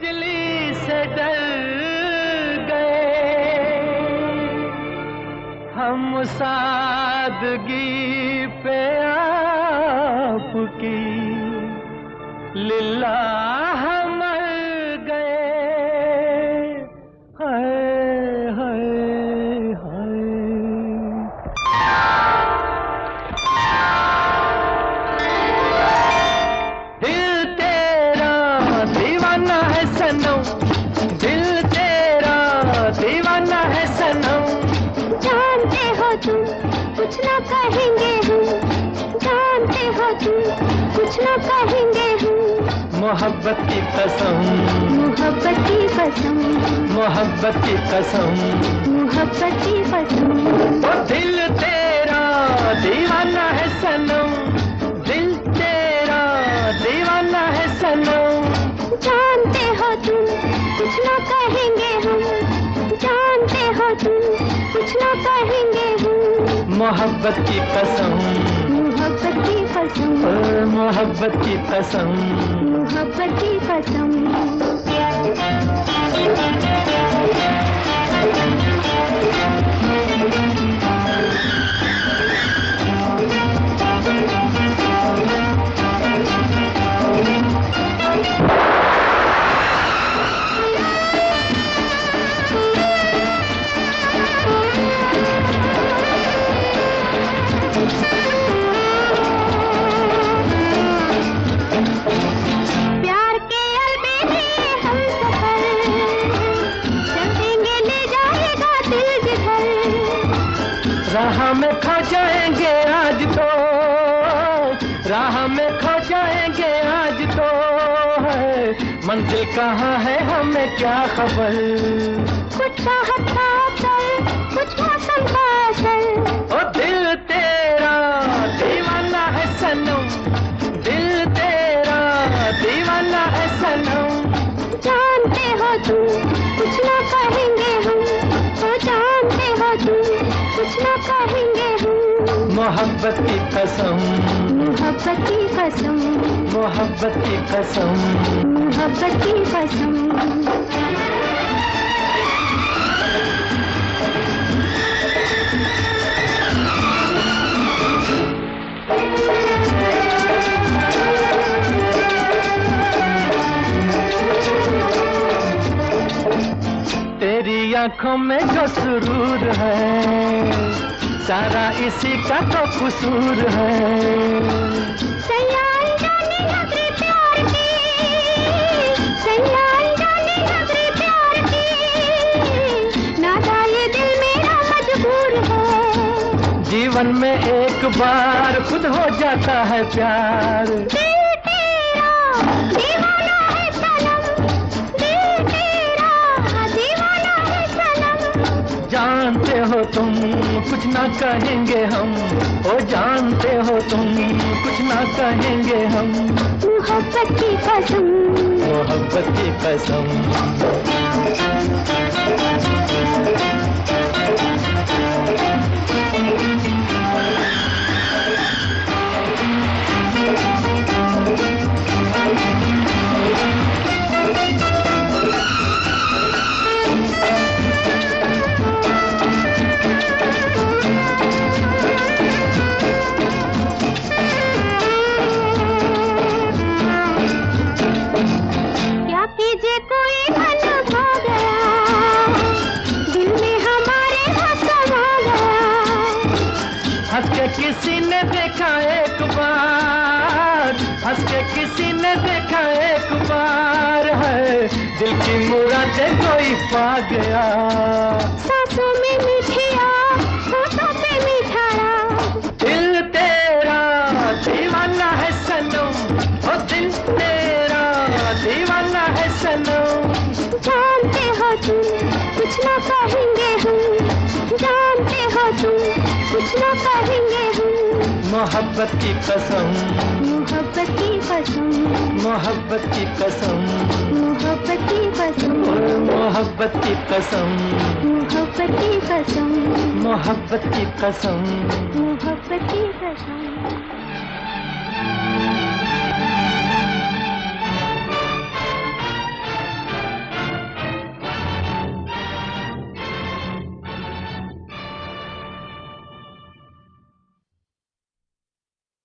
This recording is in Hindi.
बिजली से डर गए। हम सादगी पे आपकी लिल्ला सनम। दिल तेरा दीवाना है सनम। जानते हो तुम कुछ ना कहेंगे हम। जानते हो तुम कुछ ना कहेंगे हम। मोहब्बत की कसम। मोहब्बत की कसम। मोहब्बत की कसम। मोहब्बत की कसम। दिल तेरा कुछ ना कहेंगे हम। मोहब्बत की कसम। मोहब्बत की कसम। मोहब्बत की कसम। मोहब्बत की कसम। राह में खो जाएँगे आज तो। राह में खो जाएँगे आज तो। है मंजिल कहाँ है हमें क्या खबर? कुछ कुछ ओ दिल तेरा दीवाना है सनम। दिल तेरा दीवाना है सनम। जानते हो तुम कुछ ना कहेंगे मोहब्बत की कसम। मोहब्बत की कसम। मोहब्बत की कसम। मोहब्बत की कसम। तेरी आँखों में जो सुरूर है सारा इसी का तो कसूर है। सैयान जाने नगरी प्यार की सैयान जाने नगरी प्यार की नादा ये दिल मेरा मजबूर है। जीवन में एक बार खुद हो जाता है प्यार। दिल तेरा हो तुम कुछ ना कहेंगे हम। ओ जानते हो तुम कुछ ना कहेंगे हम। मोहब्बत की कसम। मोहब्बत की कसम। किसी ने देखा एक बार? हंस के किसी ने देखा एक बार है? दिल की मुरादें कोई पा गया। सांसों में मिठिया होठों पे दिल तेरा दीवाना है सनम ओ दिल तेरा दीवाना है सनम। जानते हो तुम कुछ ना कहेंगे हम जानते हो तुम। कुछ ना कहेंगे हम। मोहब्बत की कसम। मोहब्बत की कसम। मोहब्बत की कसम। मोहब्बत की कसम। मोहब्बत की कसम। मोहब्बत की कसम। मोहब्बत की कसम। मोहब्बत की कसम।